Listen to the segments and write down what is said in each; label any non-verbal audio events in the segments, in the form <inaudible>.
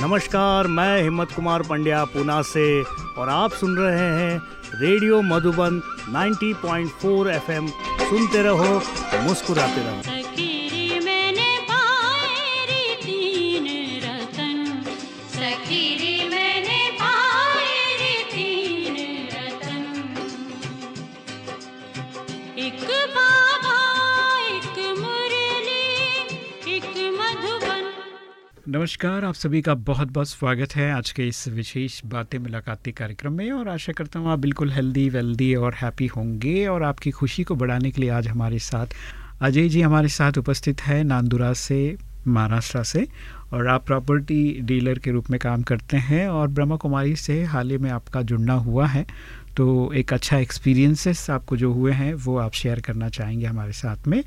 नमस्कार, मैं हिम्मत कुमार पंड्या पूना से, और आप सुन रहे हैं रेडियो मधुबन 90.4 एफएम। सुनते रहो, मुस्कुराते रहो। नमस्कार, आप सभी का बहुत बहुत स्वागत है आज के इस विशेष बातें मुलाकाती कार्यक्रम में और आशा करता हूँ आप बिल्कुल हेल्दी वेल्दी और हैप्पी होंगे और आपकी खुशी को बढ़ाने के लिए आज हमारे साथ अजय जी हमारे साथ उपस्थित है नांदुरा से, महाराष्ट्र से और आप प्रॉपर्टी डीलर के रूप में काम करते हैं और ब्रह्मा कुमारी से हाल ही में आपका जुड़ना हुआ है। तो एक अच्छा एक्सपीरियंसेस आपको जो हुए हैं वो आप शेयर करना चाहेंगे हमारे साथ में।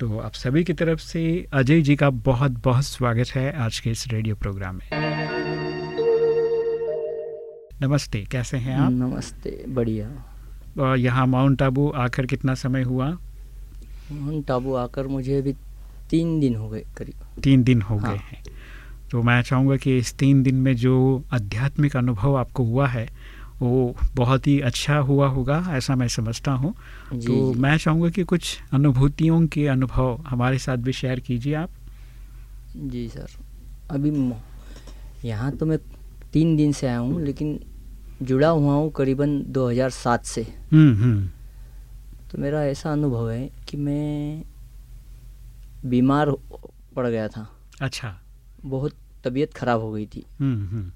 तो आप सभी की तरफ़ से अजय जी का बहुत बहुत स्वागत है आज के इस रेडियो प्रोग्राम में। नमस्ते कैसे हैं आप? नमस्ते बढ़िया। यहाँ माउंट आबू आकर कितना समय हुआ? माउंट आबू आकर मुझे अभी तीन दिन हो गए करीब। तीन दिन हो हाँ। गए हैं। तो मैं चाहूँगा कि इस तीन दिन में जो आध्यात्मिक अनुभव आपको हुआ है वो बहुत ही अच्छा हुआ होगा ऐसा मैं समझता हूँ। तो मैं चाहूँगा कि कुछ अनुभूतियों के अनुभव हमारे साथ भी शेयर कीजिए आप। जी सर अभी यहाँ तो मैं तीन दिन से आया हूँ लेकिन जुड़ा हुआ हूँ करीबन 2007 से। हम्म, हम्म। तो मेरा ऐसा अनुभव है कि मैं बीमार पड़ गया था। अच्छा। बहुत तबीयत खराब हो गई थी। हम्म,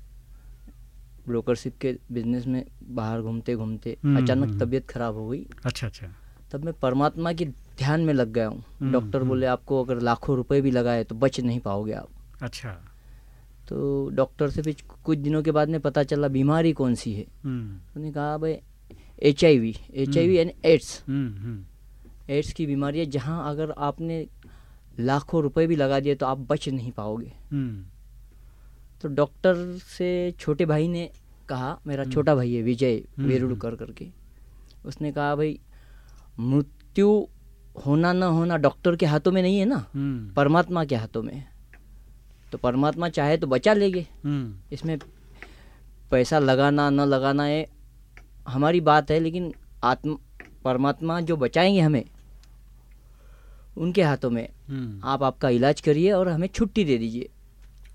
ब्रोकरशिप के बिज़नेस में बाहर घूमते घूमते हम्म, अचानक हम्म। तबीयत खराब हो गई। अच्छा अच्छा। तब मैं परमात्मा के ध्यान में लग गया हूँ। हम्म, डॉक्टर बोले आपको अगर लाखों रुपए भी लगाए तो बच नहीं पाओगे आप। अच्छा। तो डॉक्टर से फिर कुछ दिनों के बाद में पता चला बीमारी कौन सी है? उन्होंने कहा भाई H I V H I V यानी एड्स एड्स की बीमारी है जहाँ अगर आपने लाखों रुपए भी लगा दिए तो आप बच नहीं पाओगे। तो डॉक्टर से छोटे भाई ने कहा मेरा हम्म। छोटा भाई है विजय हम्म, वेरुड़कर हम्म। करके। उसने कहा भाई मृत्यु होना ना होना डॉक्टर के हाथों में नहीं है ना परमात्मा के हाथों में तो परमात्मा चाहे तो बचा लेंगे। इसमें पैसा लगाना न लगाना है हमारी बात है लेकिन आत्म परमात्मा जो बचाएँगे हमें उनके हाथों में आप आपका इलाज करिए और हमें छुट्टी दे दीजिए।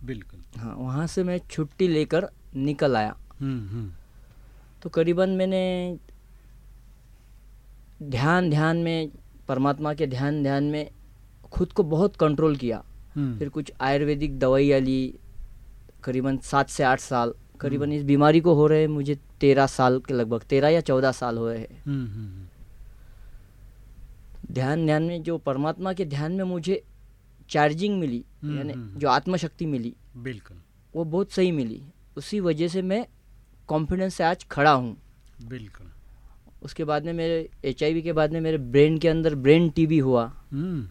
बिल्कुल। हाँ वहाँ से मैं छुट्टी लेकर निकल आया। हम्म, हम्म। तो करीबन मैंने ध्यान ध्यान में परमात्मा के ध्यान ध्यान में खुद को बहुत कंट्रोल किया। हम्म। फिर कुछ आयुर्वेदिक दवाइयाँ ली करीबन सात से आठ साल। करीबन इस बीमारी को हो रहे मुझे तेरह साल के लगभग तेरह या चौदह साल हो रहे हैं। ध्यान ध्यान में जो परमात्मा के ध्यान में मुझे चार्जिंग मिली हम्म, यानी हम्म, जो आत्मशक्ति मिली बिल्कुल। वो बहुत सही मिली। उसी वजह से मैं कॉन्फिडेंस से आज खड़ा हूँ। बिल्कुल। उसके बाद में मेरे एचआईवी के बाद में मेरे ब्रेन के अंदर ब्रेन टीबी हुआ। हम्म।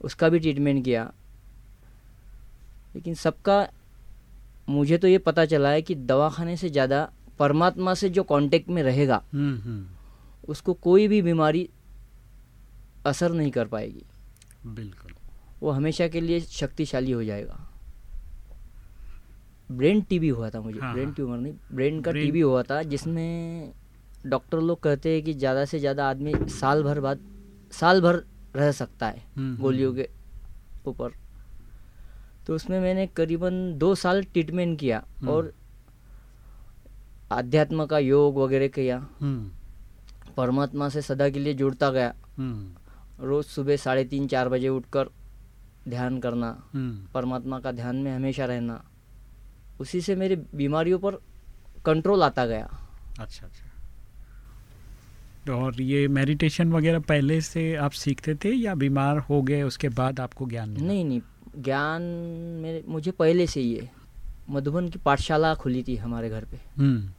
उसका भी ट्रीटमेंट किया। लेकिन सबका मुझे तो ये पता चला है कि दवाखाने से ज़्यादा परमात्मा से जो कांटेक्ट में रहेगा उसको कोई भी बीमारी असर नहीं कर पाएगी। बिल्कुल। वो हमेशा के लिए शक्तिशाली हो जाएगा। ब्रेन टीबी हुआ था मुझे हाँ, ब्रेन ट्यूमर हाँ। नहीं ब्रेन का टीबी हुआ था जिसमें डॉक्टर लोग कहते हैं कि ज़्यादा से ज़्यादा आदमी साल भर बाद साल भर रह सकता है हम्म, हम्म, गोलियों हम्म। के ऊपर। तो उसमें मैंने करीबन दो साल ट्रीटमेंट किया और आध्यात्म का योग वगैरह किया। परमात्मा से सदा के लिए जुड़ता गया। रोज़ सुबह साढ़े तीन चार बजे उठकर ध्यान करना हम्म। परमात्मा का ध्यान में हमेशा रहना उसी से मेरी बीमारियों पर कंट्रोल आता गया। अच्छा अच्छा। तो और ये मेडिटेशन वगैरह पहले से आप सीखते थे या बीमार हो गए उसके बाद आपको ज्ञान नहीं नहीं ज्ञान मेरे मुझे पहले से ही है। मधुबन की पाठशाला खुली थी हमारे घर पे। हम्म।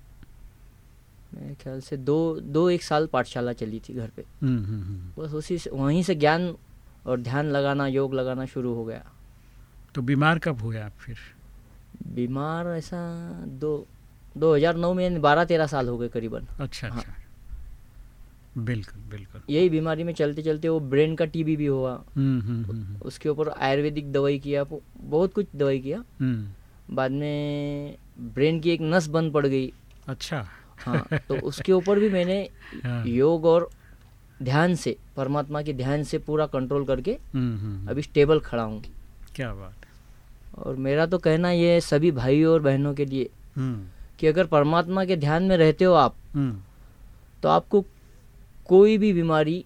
मेरे ख्याल से दो दो एक साल पाठशाला चली थी घर पे। हम्म, बस उसी से वहीं से ज्ञान और ध्यान लगाना योग लगाना शुरू हो गया। तो बीमार कब हुए आप फिर? बीमार ऐसा दो 2009 में बारह तेरह साल हो गए करीबन। अच्छा हाँ। अच्छा। बिल्कुल बिल्कुल। यही बीमारी में चलते चलते वो ब्रेन का टीबी भी हुआ। हम्म, हम्म, हम्म, उसके ऊपर आयुर्वेदिक दवाई किया बहुत कुछ दवाई किया। बाद में ब्रेन की एक नस बंद पड़ गई। अच्छा। हाँ तो <laughs> उसके ऊपर भी मैंने हाँ। योग और ध्यान से परमात्मा के ध्यान से पूरा कंट्रोल करके हम्म, हम्म, अभी स्टेबल खड़ा हूँ। क्या बात है। और मेरा तो कहना ये है सभी भाइयों और बहनों के लिए हम्म, कि अगर परमात्मा के ध्यान में रहते हो आप हम्म, तो आपको कोई भी बीमारी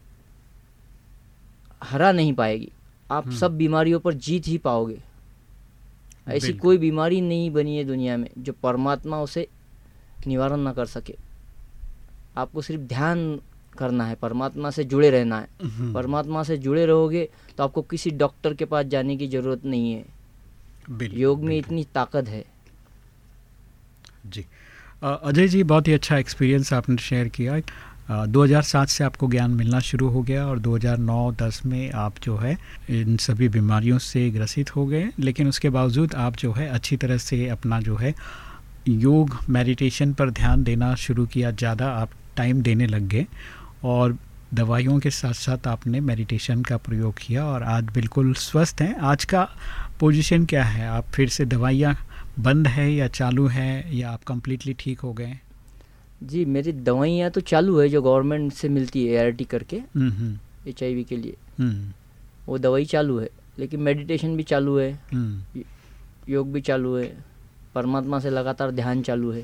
हरा नहीं पाएगी। आप हम्म। सब बीमारियों पर जीत ही पाओगे। ऐसी कोई बीमारी नहीं बनी है दुनिया में जो परमात्मा उसे निवारण ना कर सके। आपको सिर्फ़ ध्यान करना है परमात्मा से जुड़े रहना है। हम्म, परमात्मा से जुड़े रहोगे तो आपको किसी डॉक्टर के पास जाने की ज़रूरत नहीं है। बिल्कुल, योग में। इतनी ताकत है। जी। अजय जी बहुत ही अच्छा एक्सपीरियंस आपने शेयर किया। अ, 2007 से आपको ज्ञान मिलना शुरू हो गया और 2009-10 में आप जो है इन सभी बीमारियों से ग्रसित हो गए। लेकिन उसके बावजूद आप जो है अच्छी तरह से अपना जो है योग मेडिटेशन पर ध्यान देना शुरू किया। ज़्यादा आप टाइम देने लग गए। और दवाइयों के साथ साथ आपने मेडिटेशन का प्रयोग किया और आज बिल्कुल स्वस्थ हैं। आज का पोजीशन क्या है? आप फिर से दवाइयाँ बंद है या चालू है या आप कम्प्लीटली ठीक हो गए? जी मेरी दवाइयाँ तो चालू है जो गवर्नमेंट से मिलती है ए करके। एच के लिए। हम्म, वो दवाई चालू है लेकिन मेडिटेशन भी चालू है। हम्म, योग भी चालू है। परमात्मा से लगातार ध्यान चालू है।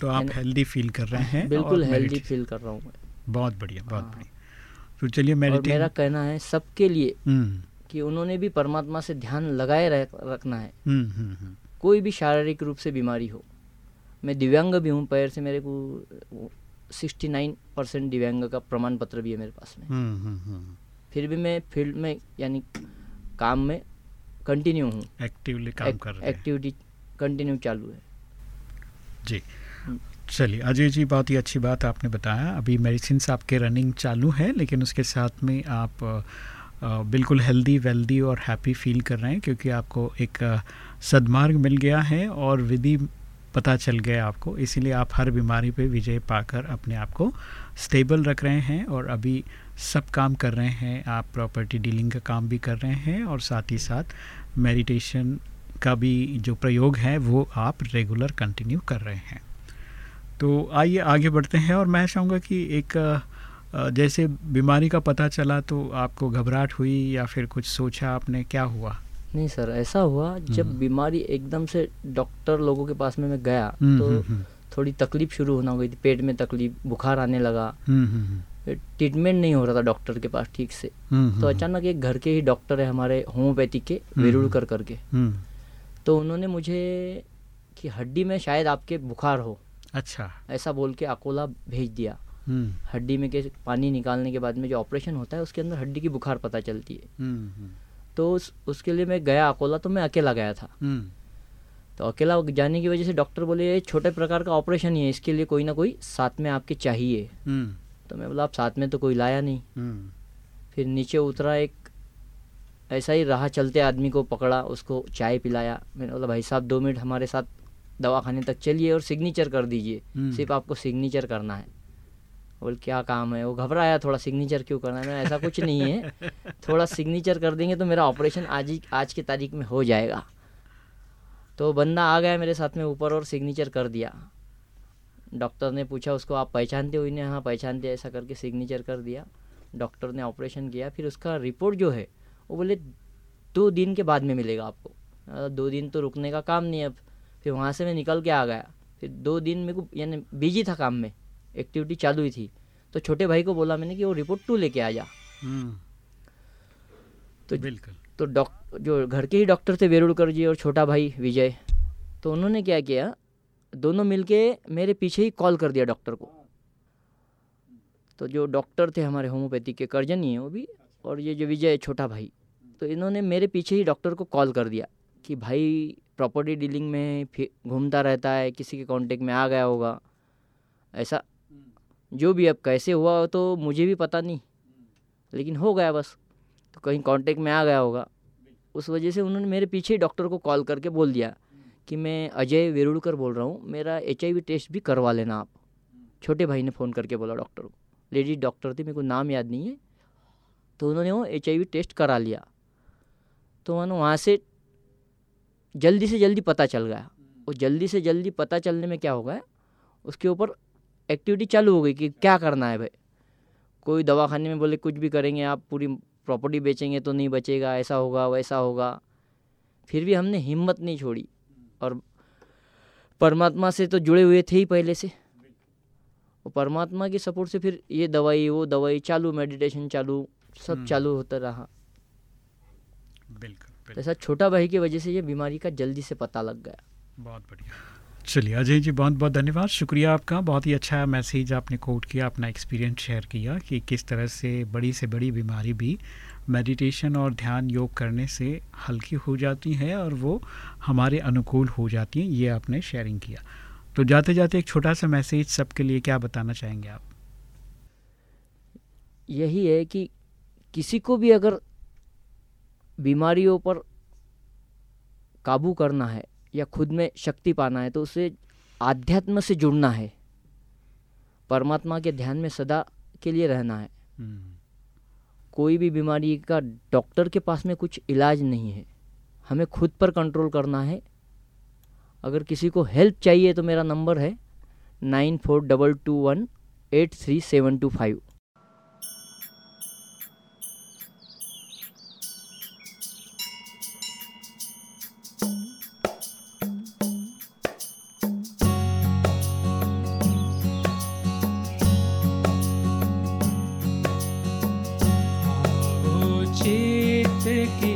तो आप हेल्दी फील कर रहे हैं बिल्कुल हेल्दी फील कर रहा हूँ मैं। बहुत बढ़िया बहुत हाँ। बढ़िया। तो चलिए और मेरा कहना है सबके लिए हम्म, कि उन्होंने भी परमात्मा से ध्यान लगाए रखना है। हम्म, हम्म, कोई भी शारीरिक रूप से बीमारी हो मैं दिव्यांग भी हूँ पैर से मेरे को सिक्सटी नाइन परसेंट दिव्यांग का प्रमाण पत्र भी है मेरे पास में। फिर भी मैं फ़ील्ड में यानी काम में कंटिन्यू हूँ। एक्टिवली काम कर रहे हैं। एक्टिविटी कंटिन्यू चालू है। जी। चलिए, अजय जी, बहुत ही अच्छी बात आपने बताया। अभी मेडिसिन आपके रनिंग चालू है, लेकिन उसके साथ में आप बिल्कुल हेल्दी वेल्दी और हैप्पी फील कर रहे हैं, क्योंकि आपको एक सदमार्ग मिल गया है और विधि पता चल गया आपको। इसीलिए आप हर बीमारी पे विजय पाकर अपने आप को स्टेबल रख रहे हैं और अभी सब काम कर रहे हैं। आप प्रॉपर्टी डीलिंग का काम भी कर रहे हैं और साथ ही साथ मेडिटेशन का भी जो प्रयोग है, वो आप रेगुलर कंटिन्यू कर रहे हैं। तो आइए आगे बढ़ते हैं और मैं चाहूँगा कि एक जैसे बीमारी का पता चला तो आपको घबराहट हुई या फिर कुछ सोचा आपने क्या हुआ? नहीं सर ऐसा हुआ जब हम्म। बीमारी एकदम से डॉक्टर लोगों के पास में मैं गया हम्म, तो हम्म, थोड़ी तकलीफ़ शुरू होना हो गई थी पेट में तकलीफ़ बुखार आने लगा। ट्रीटमेंट नहीं हो रहा था डॉक्टर के पास ठीक से। तो अचानक एक घर के ही डॉक्टर है हमारे होम्योपैथी के। वेरुड़कर करके। तो उन्होंने मुझे कि हड्डी में शायद आपके बुखार हो। अच्छा। ऐसा बोल के अकोला भेज दिया। हम्म, हड्डी में के पानी निकालने के बाद में जो ऑपरेशन होता है उसके अंदर हड्डी की बुखार पता चलती है। हम्म, हम्म, तो उस, उसके लिए मैं गया अकोला तो मैं अकेला गया था। तो अकेला जाने की वजह से डॉक्टर बोले ये छोटे प्रकार का ऑपरेशन ही है इसके लिए कोई ना कोई साथ में आपके चाहिए। तो मैं बोला आप साथ में तो कोई लाया नहीं। फिर नीचे उतरा एक ऐसा ही रहा चलते आदमी को पकड़ा उसको चाय पिलाया। मैंने बोला भाई साहब दो मिनट हमारे साथ दवाखाने तक चलिए और सिग्नेचर कर दीजिए। हम्म। सिर्फ़ आपको सिग्नेचर करना है। बोल क्या काम है? वो घबराया थोड़ा सिग्नेचर क्यों करना है? मैं ऐसा कुछ नहीं है। थोड़ा सिग्नेचर कर देंगे तो मेरा ऑपरेशन आज ही आज की तारीख में हो जाएगा। तो बंदा आ गया मेरे साथ में ऊपर और सिग्नेचर कर दिया। डॉक्टर ने पूछा उसको आप पहचानते हो इन्हें? हाँ पहचानते ऐसा करके सिग्नेचर कर दिया। डॉक्टर ने ऑपरेशन किया। फिर उसका रिपोर्ट जो है वो बोले दो दिन के बाद में मिलेगा आपको। दो दिन तो रुकने का काम नहीं है अब। फिर वहाँ से मैं निकल के आ गया। फिर दो दिन मेरे को यानी बिज़ी था काम में। एक्टिविटी चालू ही थी। तो छोटे भाई को बोला मैंने कि वो रिपोर्ट तू लेके आ जा। हम्म, तो बिल्कुल। तो डॉक्टर जो घर के ही डॉक्टर थे वेरुड़कर जी और छोटा भाई विजय तो उन्होंने क्या किया दोनों मिलके मेरे पीछे ही कॉल कर दिया डॉक्टर को। तो जो डॉक्टर थे हमारे होम्योपैथी के कर्जन ही हैं वो भी और ये जो विजय छोटा भाई तो इन्होंने मेरे पीछे ही डॉक्टर को कॉल कर दिया कि भाई प्रॉपर्टी डीलिंग में फिर घूमता रहता है किसी के कांटेक्ट में आ गया होगा ऐसा जो भी अब कैसे हुआ हो तो मुझे भी पता नहीं। लेकिन हो गया बस तो कहीं कांटेक्ट में आ गया होगा। उस वजह से उन्होंने मेरे पीछे डॉक्टर को कॉल करके बोल दिया कि मैं अजय वेरुड़कर बोल रहा हूँ मेरा एचआईवी टेस्ट भी करवा लेना आप। छोटे भाई ने फ़ोन करके बोला डॉक्टर को। लेडी डॉक्टर थी मेरे को नाम याद नहीं है। तो उन्होंने वो एच टेस्ट करा लिया। तो मैंने वहाँ से जल्दी से जल्दी पता चल गया। और जल्दी से जल्दी पता चलने में क्या हो गया? उसके ऊपर एक्टिविटी चालू हो गई कि क्या करना है भाई? कोई दवाखाने में बोले कुछ भी करेंगे आप पूरी प्रॉपर्टी बेचेंगे तो नहीं बचेगा ऐसा होगा वैसा होगा। फिर भी हमने हिम्मत नहीं छोड़ी। और परमात्मा से तो जुड़े हुए थे ही पहले से। और परमात्मा की सपोर्ट से फिर ये दवाई वो दवाई चालू मेडिटेशन चालू सब हम्म। चालू होता रहा। बिल्कुल। तो ऐसा छोटा भाई की वजह से ये बीमारी का जल्दी से पता लग गया। बहुत बढ़िया। चलिए अजय जी बहुत बहुत धन्यवाद। शुक्रिया आपका। बहुत ही अच्छा मैसेज आपने कोट किया अपना एक्सपीरियंस शेयर किया कि किस तरह से बड़ी से बड़ी बीमारी भी मेडिटेशन और ध्यान योग करने से हल्की हो जाती है और वो हमारे अनुकूल हो जाती हैं ये आपने शेयरिंग किया। तो जाते जाते एक छोटा सा मैसेज सबके लिए क्या बताना चाहेंगे आप? यही है कि किसी को भी अगर बीमारियों पर काबू करना है या खुद में शक्ति पाना है तो उसे आध्यात्म से जुड़ना है। परमात्मा के ध्यान में सदा के लिए रहना है। हम्म। कोई भी बीमारी का डॉक्टर के पास में कुछ इलाज नहीं है। हमें खुद पर कंट्रोल करना है। अगर किसी को हेल्प चाहिए तो मेरा नंबर है nine four double two one eight three seven two five. की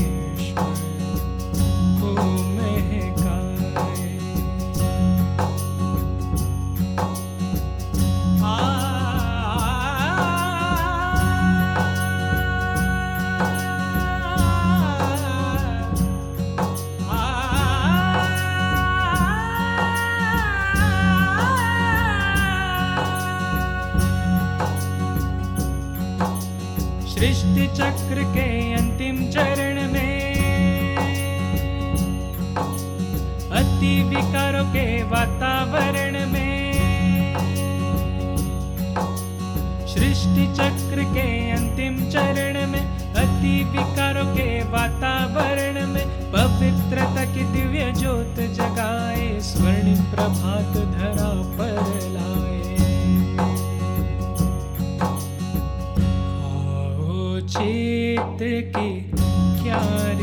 que que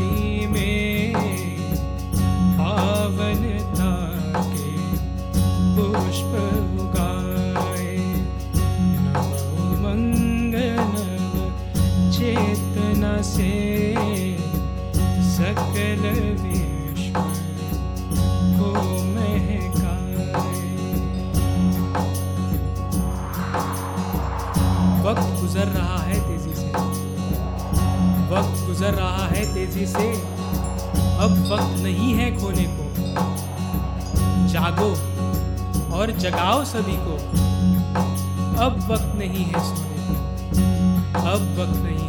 गुजर रहा है तेज़ी से। अब वक्त नहीं है खोने को। जागो और जगाओ सभी को। अब वक्त नहीं है सोने को। अब वक्त नहीं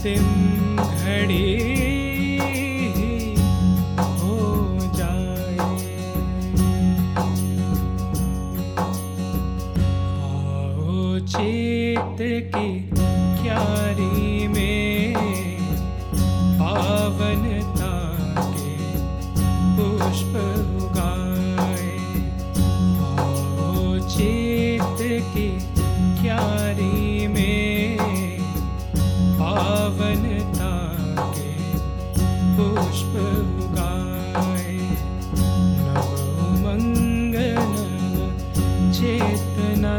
अंतिम घड़ी हो आओ की क्यारी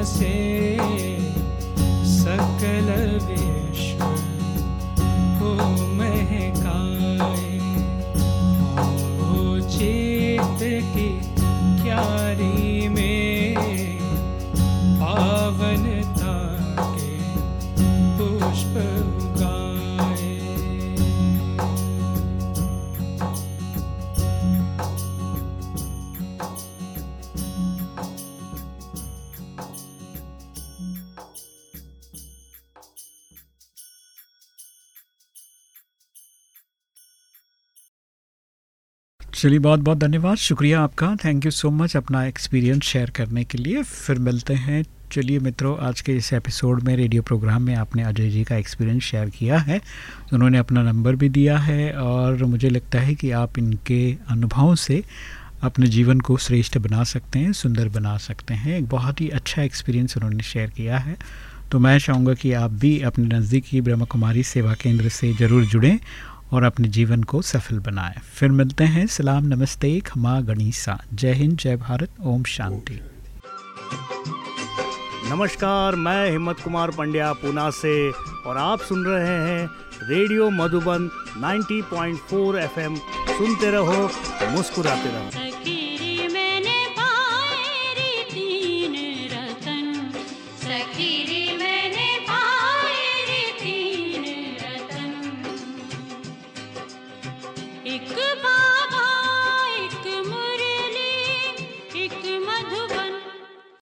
से सकल विश्व को महकाए चलिए बहुत बहुत धन्यवाद। शुक्रिया आपका। थैंक यू सो मच अपना एक्सपीरियंस शेयर करने के लिए। फिर मिलते हैं। चलिए मित्रों, आज के इस एपिसोड में रेडियो प्रोग्राम में आपने अजय जी का एक्सपीरियंस शेयर किया है। उन्होंने अपना नंबर भी दिया है और मुझे लगता है कि आप इनके अनुभवों से अपने जीवन को श्रेष्ठ बना सकते हैं, सुंदर बना सकते हैं। एक बहुत ही अच्छा एक्सपीरियंस उन्होंने शेयर किया है। तो मैं चाहूँगा कि आप भी अपने नज़दीकी ब्रह्म कुमारी सेवा केंद्र से ज़रूर जुड़ें और अपने जीवन को सफल बनाए। फिर मिलते हैं। सलाम, नमस्ते, खमा, गणिसा। जय हिंद, जय भारत। ओम शांति। नमस्कार, मैं हिम्मत कुमार पंड्या, पूना से, और आप सुन रहे हैं रेडियो मधुबन 90.4 एफएम। सुनते रहो, मुस्कुराते रहो।